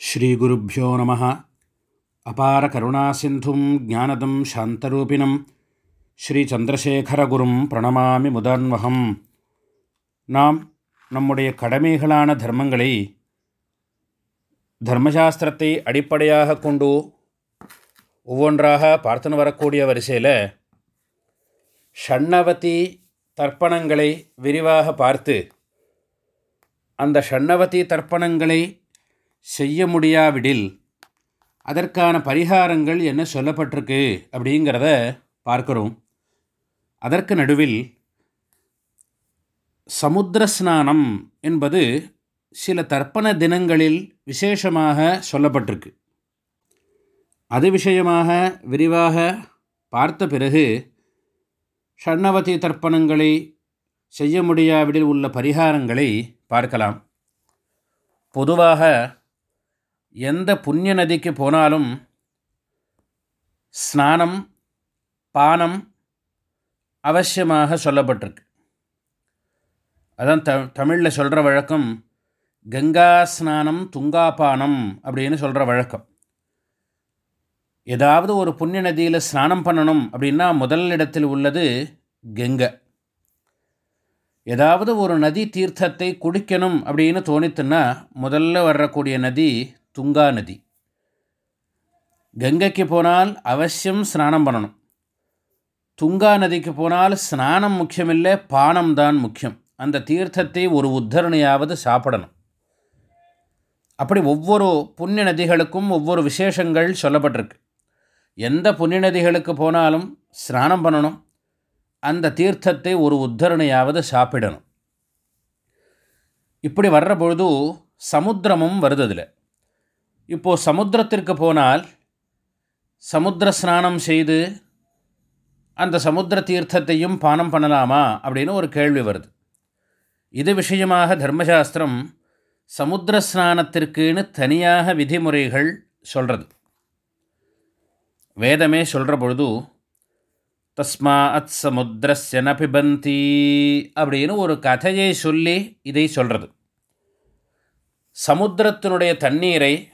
ஸ்ரீகுருப்போ நம. அபார கருணாசிந்தும் ஜானதம் சாந்தரூபிணம். ஸ்ரீ சந்திரசேகரகுரும் பிரணமாமி முதான்வகம். நாம் நம்முடைய கடமைகளான தர்மங்களை தர்மசாஸ்திரத்தை அடிப்படையாக கொண்டு ஒவ்வொன்றாக பார்த்துன்னு வரக்கூடிய வரிசையில் ஷண்ணவதி தர்ப்பணங்களை விரிவாக பார்த்து அந்த ஷண்ணவதி தர்ப்பணங்களை செய்ய முடியாவிடில் அதற்கான பரிகாரங்கள் என்ன சொல்லப்பட்டிருக்கு அப்படிங்கிறத பார்க்குறோம். அதற்கு நடுவில் சமுத்திர ஸ்நானம் என்பது சில தர்ப்பண தினங்களில் விசேஷமாக சொல்லப்பட்டிருக்கு. அது விஷயமாக விரிவாக பார்த்த பிறகு ஷண்ணவதி தர்ப்பணங்களை செய்ய முடியாவிடில் உள்ள பரிகாரங்களை பார்க்கலாம். பொதுவாக எந்த புண்ணிய நதிக்கு போனாலும் ஸ்நானம் பானம் அவசியமாக சொல்லப்பட்டிருக்கு. அதான் த தமிழில் சொல்கிற வழக்கம் கங்கா ஸ்நானம் துங்காபானம் அப்படின்னு சொல்கிற வழக்கம். ஏதாவது ஒரு புண்ணிய நதியில் ஸ்நானம் பண்ணணும் அப்படின்னா முதல் இடத்தில் உள்ளது கங்கை. ஏதாவது ஒரு நதி தீர்த்தத்தை குடிக்கணும் அப்படின்னு தோணித்துன்னா முதல்ல வரக்கூடிய நதி துங்கா நதி. கங்கைக்கு போனால் அவசியம் ஸ்நானம் பண்ணணும். துங்கா நதிக்கு போனால் ஸ்நானம் முக்கியமில்லை பானம் தான் முக்கியம். அந்த தீர்த்தத்தை ஒரு உத்தரணையாவது சாப்பிடணும். அப்படி ஒவ்வொரு புண்ணிய நதிகளுக்கும் ஒவ்வொரு விசேஷங்கள் சொல்லப்பட்டிருக்கு. எந்த புண்ணிய நதிகளுக்கு போனாலும் ஸ்நானம் பண்ணணும். அந்த தீர்த்தத்தை ஒரு உத்தரணையாவது சாப்பிடணும். இப்படி வர்ற பொழுது சமுத்திரமும் வருது அதில். இப்போது சமுத்திரத்திற்கு போனால் சமுத்திர ஸ்நானம் செய்து அந்த சமுத்திர தீர்த்தத்தையும் பானம் பண்ணலாமா அப்படின்னு ஒரு கேள்வி வருது. இது விஷயமாக தர்மசாஸ்திரம் சமுத்திர ஸ்நானத்திற்குன்னு தனியாக விதிமுறைகள் சொல்கிறது வேதமே சொல்கிற பொழுது தஸ்மாத் சமுத்திரஸ்ய நபிபந்தி அப்படின்னு ஒரு கதையை சொல்லி இதை சொல்கிறது சமுத்திரத்தினுடைய தண்ணீரை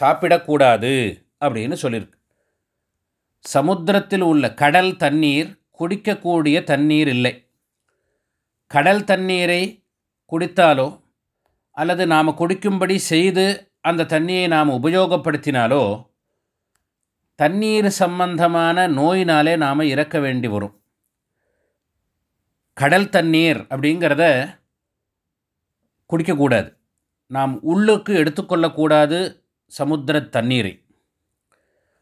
சாப்பிடக்கூடாது அப்படின்னு சொல்லியிருக்கு சமுத்திரத்தில் உள்ள கடல் தண்ணீர் குடிக்கக்கூடிய தண்ணீர் இல்லை. கடல் தண்ணீரை குடித்தாலோ அல்லது நாம் குடிக்கும்படி செய்து அந்த தண்ணியை நாம் உபயோகப்படுத்தினாலோ தண்ணீர் சம்பந்தமான நோயினாலே நாம் இறக்க வேண்டி வரும். கடல் தண்ணீர் அப்படிங்கிறத குடிக்கக்கூடாது. நாம் உள்ளுக்கு எடுத்துக்கொள்ளக்கூடாது சமுத்திர தண்ணீரை.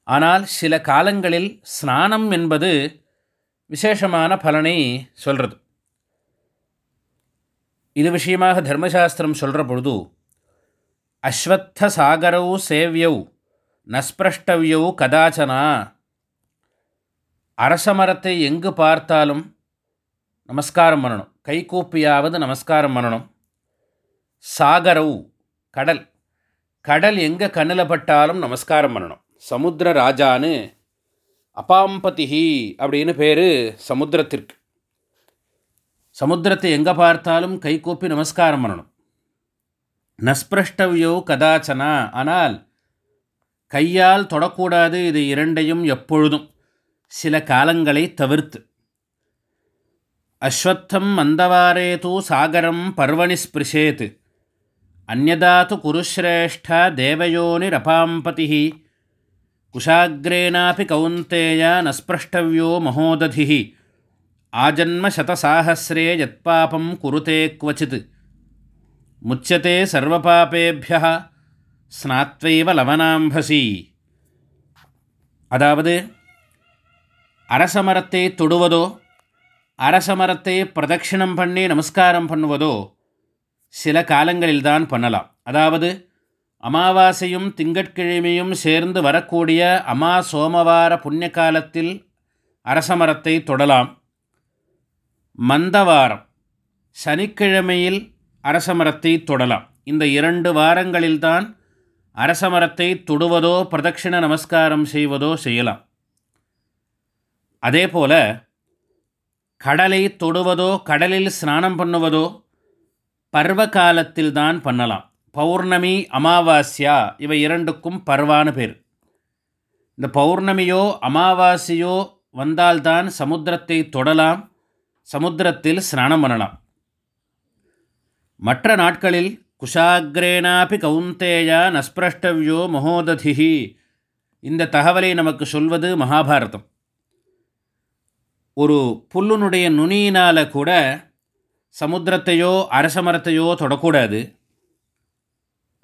ஆனால் சில காலங்களில் ஸ்நானம் என்பது விசேஷமான பலனை சொல்கிறது இது விஷயமாக தர்மசாஸ்திரம் சொல்கிற பொழுது அஸ்வத்த சாகரவு சேவியவு நஸ்பிரஷ்டவியவு கதாச்சனா. அரச மரத்தை எங்கு பார்த்தாலும் நமஸ்காரம் பண்ணணும். கைகூப்பியாவது நமஸ்காரம் பண்ணணும். சாகரவு கடல். கடல் எங்கே கண்ணில் பட்டாலும் நமஸ்காரம் பண்ணணும். சமுத்திர ராஜான்னு அபாம்பதிஹி அப்படின்னு பேர் சமுத்திரத்திற்கு. சமுத்திரத்தை எங்கே பார்த்தாலும் கைகூப்பி நமஸ்காரம் பண்ணணும். நஸ்பிரஷ்டவியோ கதாச்சனா ஆனால் கையால் தொடக்கூடாது இது இரண்டையும் எப்பொழுதும் சில காலங்களை தவிர்த்து. அஸ்வத்தம் மந்தவாரே தூ சாகரம் பர்வணி ஸ்பிருஷேத்து அந்நதா து குருஸ்ரேஷ்ட தேவயோனிரபாம்பதி குஷாகிரேனாபி கவுந்தேய நஸ்பிரஷ்டவியோ மகோததி ஆஜன்மசதசாஹசிரே யத்பாபம் குருதே குவச்சித் முச்சதே சர்வபாபேபிய ஸ்நாத்வைவ லவனாம்பசி அதாவது அரசமரத்தை தொடுவதோ அரசமரத்தை பிரதட்சிணம் பண்ணி நமஸ்காரம் பண்ணுவதோ சில காலங்களில்தான் பண்ணலாம். அதாவது அமாவாசையும் திங்கட்கிழமையும் சேர்ந்து வரக்கூடிய அமா சோமவார புண்ணிய காலத்தில் அரசமரத்தை தொடலாம். மந்தவாரம் சனிக்கிழமையில் அரசமரத்தை தொடலாம். இந்த இரண்டு வாரங்களில்தான் அரசமரத்தை தொடுவதோ பிரதட்சிண நமஸ்காரம் செய்வதோ செய்யலாம். அதே போல் கடலை தொடுவதோ கடலில் ஸ்நானம் பண்ணுவதோ பர்வ காலத்தில் தான் பண்ணலாம். பௌர்ணமி அமாவாஸ்யா இவை இரண்டுக்கும் பர்வான பேர். இந்த பௌர்ணமியோ அமாவாசையோ வந்தால்தான் சமுத்திரத்தை தொடலாம் சமுத்திரத்தில் ஸ்நானம் பண்ணலாம். மற்ற நாட்களில் குஷாகிரேனாபி கவுந்தேயா நஸ்பிரஷ்டவ்யோ மகோததிஹி. இந்த தகவலை நமக்கு சொல்வது மகாபாரதம். ஒரு புல்லுனுடைய நுனியினால் கூட சமுத்திரத்தையோ அரச மரத்தையோ தொடக்கூடாது.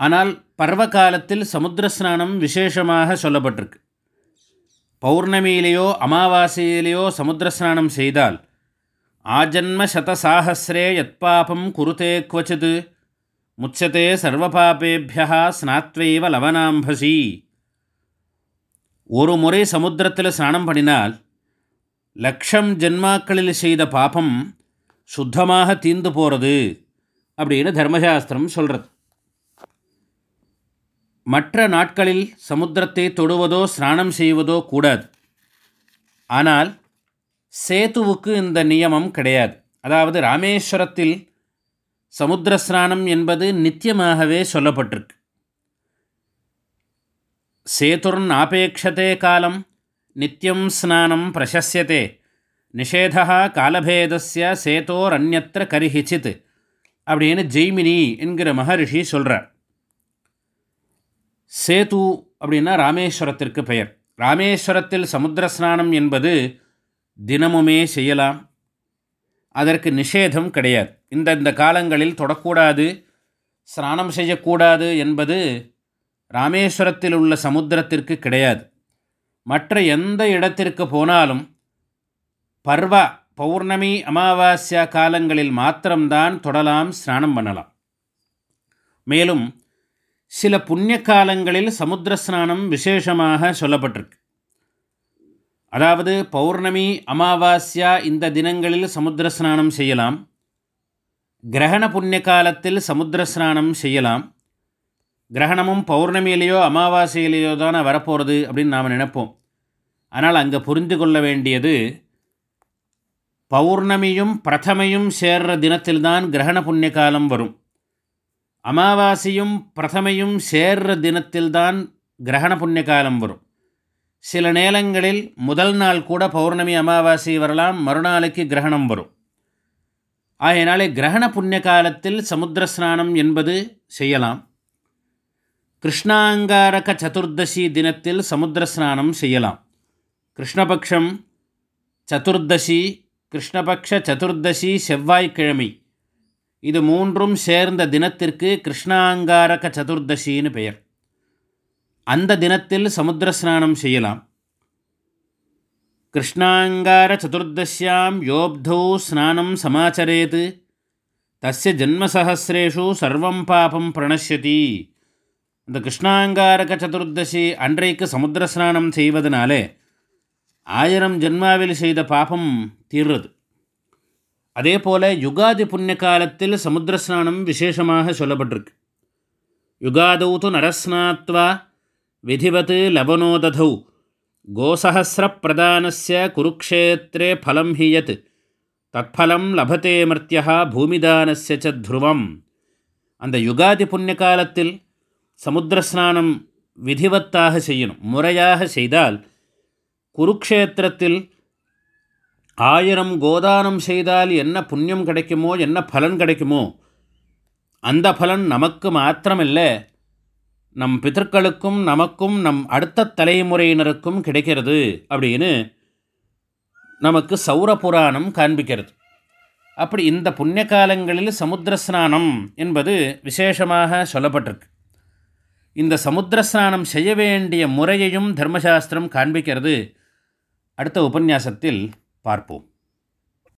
ஆனால் பர்வ காலத்தில் சமுத்திர ஸ்நானம் விசேஷமாக சொல்லப்பட்டிருக்கு. பௌர்ணமியிலேயோ அமாவாசையிலேயோ சமுத்திர ஸ்நானம் செய்தால் ஆஜன்ம சதசாகசிரே யத்பாபம் குருதே குவச்சித் முச்சதே சர்வபாபேபியா ஸ்நாத்வைவ லவனாம்பசி. ஒரு முறை சமுத்திரத்தில் ஸ்நானம் பண்ணினால் லக்ஷம் ஜென்மாக்களில் செய்த பாபம் சுத்தமாக தீந்து போகிறது அப்படின்னு தர்மசாஸ்திரம் சொல்கிறது மற்ற நாட்களில் சமுத்திரத்தை தொடுவதோ ஸ்நானம் செய்வதோ கூடாது. ஆனால் சேத்துவுக்கு இந்த நியமம் கிடையாது. அதாவது ராமேஸ்வரத்தில் சமுத்திர ஸ்நானம் என்பது நித்தியமாகவே சொல்லப்பட்டிருக்கு. சேதுர்ன் ஆபேட்சத்தே காலம் நித்தியம் ஸ்நானம் பிரசஸ்யதே. நிஷேதா காலபேதஸ்ய சேத்தோர் அந்நத்திர கரிஹிச்சித் அப்படின்னு ஜெய்மினி என்கிற மகரிஷி சொல்கிறார் சேது அப்படின்னா ராமேஸ்வரத்திற்கு பெயர். ராமேஸ்வரத்தில் சமுத்திர ஸ்நானம் என்பது தினமுமே செய்யலாம். அதற்கு நிஷேதம் கிடையாது. இந்த இந்த காலங்களில் தொடக்கூடாது. ஸ்நானம் செய்யக்கூடாது என்பது ராமேஸ்வரத்தில் உள்ள சமுத்திரத்திற்கு கிடையாது. மற்ற எந்த இடத்திற்கு போனாலும் பர்வ பௌர்ணமி அமாவாஸ்யா காலங்களில் மாத்திரம்தான் தொடலாம் ஸ்நானம் பண்ணலாம். மேலும் சில புண்ணிய காலங்களில் சமுத்திர ஸ்நானம் விசேஷமாக சொல்லப்பட்டிருக்கு. அதாவது பௌர்ணமி அமாவாஸ்யா இந்த தினங்களில் சமுத்திர ஸ்நானம் செய்யலாம். கிரகண புண்ணிய காலத்தில் சமுத்திர ஸ்நானம் செய்யலாம். கிரகணமும் பௌர்ணமியிலேயோ அமாவாசையிலேயோ தானே வரப்போகிறது அப்படின்னு நாம் நினைப்போம். ஆனால் அங்கே புரிந்து கொள்ள வேண்டியது பௌர்ணமியும் பிரதமையும் சேர்ற தினத்தில்தான் கிரகண புண்ணிய காலம் வரும். அமாவாசையும் பிரதமையும் சேர்ற தினத்தில்தான் கிரகண புண்ணிய காலம் வரும். சில நேரங்களில் முதல் நாள் கூட பௌர்ணமி அமாவாசை வரலாம் மறுநாளைக்கு கிரகணம் வரும். ஆகையினாலே கிரகண புண்ணிய காலத்தில் சமுத்திர ஸ்நானம் என்பது செய்யலாம். கிருஷ்ணாங்காரக சதுர்தசி தினத்தில் சமுத்திர ஸ்நானம் செய்யலாம். கிருஷ்ணபக்ஷம் சதுர்தசி கிருஷ்ணபக்ஷ சதுர்தசி செவ்வாய்க்கிழமை. இது மூன்றும் சேர்ந்த தினத்திற்கு கிருஷ்ணாங்காரக சதுர்தசின்னு பெயர். அந்த தினத்தில் சமுத்திர ஸ்நானம் செய்யலாம். கிருஷ்ணாங்கார சதுர்தசியாம் யோப்தௌ ஸ்நானம் சமாச்சரேத். தஸ்ய ஜன்மசஹசிரேஷு சர்வம் பாபம் பிரணஷ்யதி. இந்த கிருஷ்ணாங்காரக சதுர்தசி அன்றைக்கு சமுத்திர ஸ்நானம் செய்வதனாலே ஆயிரம் ஜென்மாவில் செய்த பாபம் தீர்றது. அதே போல் யுகாதி புண்ணிய காலத்தில் சமுத்திரஸ்நானம் விசேஷமாக சொல்லப்பட்டிருக்கு. யுகாதௌ து நரஸ்நாத்வா விதிவத் லவனோததௌ கோசஹசிரப்பிரதானஸ்ய குருக்ஷேத்திரே ஃபலம் ஹியத் யத் லபத்தே மர்த்தியா பூமிதானஸ்ய ச த்ருவம். அந்த யுகாதி புண்ணிய காலத்தில் சமுத்திரஸ்நானம் விதிவத்தாக செய்யணும் முறையாக செய்தால் குருக்ஷேத்திரத்தில் ஆயிரம் கோதானம் செய்தால் என்ன புண்ணியம் கிடைக்குமோ என்ன பலன் கிடைக்குமோ அந்த பலன் நமக்கு மாத்திரமில்லை நம் பித்தர்களுக்கும் நமக்கும் நம் அடுத்த தலைமுறையினருக்கும் கிடைக்கிறது அப்படின்னு நமக்கு சௌர புராணம் காண்பிக்கிறது. அப்படி இந்த புண்ணிய காலங்களில் சமுத்திர ஸ்நானம் என்பது விசேஷமாக சொல்லப்பட்டிருக்கு. இந்த சமுத்திர ஸ்நானம் செய்ய வேண்டிய முறையையும் தர்மசாஸ்திரம் காண்பிக்கிறது. அடுத்த உபன்யாசத்தில் பார்ப்போம்.